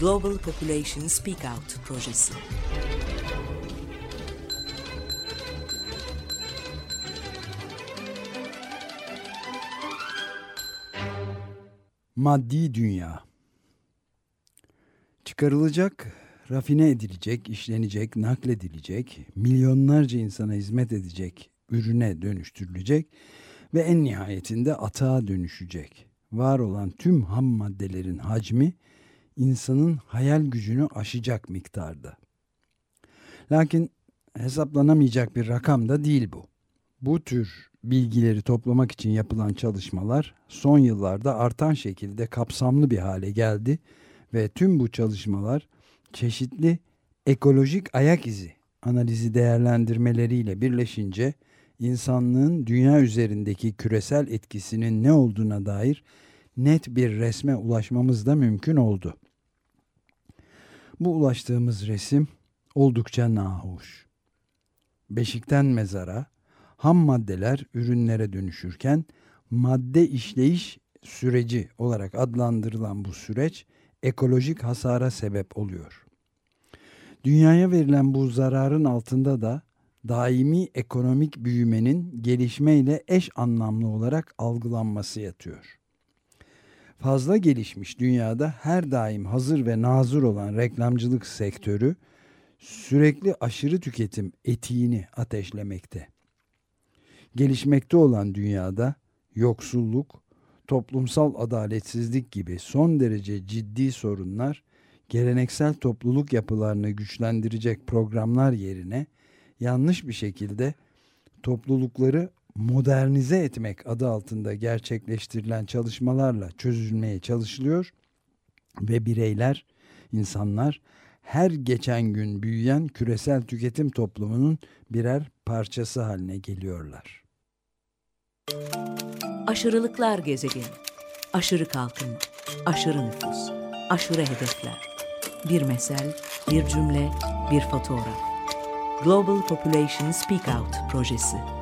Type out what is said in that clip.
Global Population Speak Out projesi. Maddi dünya. Çıkarılacak, rafine edilecek, işlenecek, nakledilecek, milyonlarca insana hizmet edecek, ürüne dönüştürülecek ve en nihayetinde atağa dönüşecek. Var olan tüm ham maddelerin hacmi insanın hayal gücünü aşacak miktarda. Lakin hesaplanamayacak bir rakam da değil bu. Bu tür bilgileri toplamak için yapılan çalışmalar son yıllarda artan şekilde kapsamlı bir hale geldi ve tüm bu çalışmalar çeşitli ekolojik ayak izi analizi değerlendirmeleriyle birleşince insanlığın dünya üzerindeki küresel etkisinin ne olduğuna dair net bir resme ulaşmamız da mümkün oldu. Bu ulaştığımız resim oldukça nahoş. Beşikten mezara, ham maddeler ürünlere dönüşürken madde işleyiş süreci olarak adlandırılan bu süreç ekolojik hasara sebep oluyor. Dünyaya verilen bu zararın altında da daimi ekonomik büyümenin gelişmeyle eş anlamlı olarak algılanması yatıyor. Fazla gelişmiş dünyada her daim hazır ve nazır olan reklamcılık sektörü sürekli aşırı tüketim etiğini ateşlemekte. Gelişmekte olan dünyada yoksulluk, toplumsal adaletsizlik gibi son derece ciddi sorunlar geleneksel topluluk yapılarını güçlendirecek programlar yerine yanlış bir şekilde toplulukları modernize etmek adı altında gerçekleştirilen çalışmalarla çözülmeye çalışılıyor ve bireyler, insanlar her geçen gün büyüyen küresel tüketim toplumunun birer parçası haline geliyorlar. Aşırılıklar gezegeni. Aşırı kalkınma, aşırı nüfus, aşırı hedefler. Bir mesel, bir cümle, bir fotoğraf. Global Population Speak Out projesi.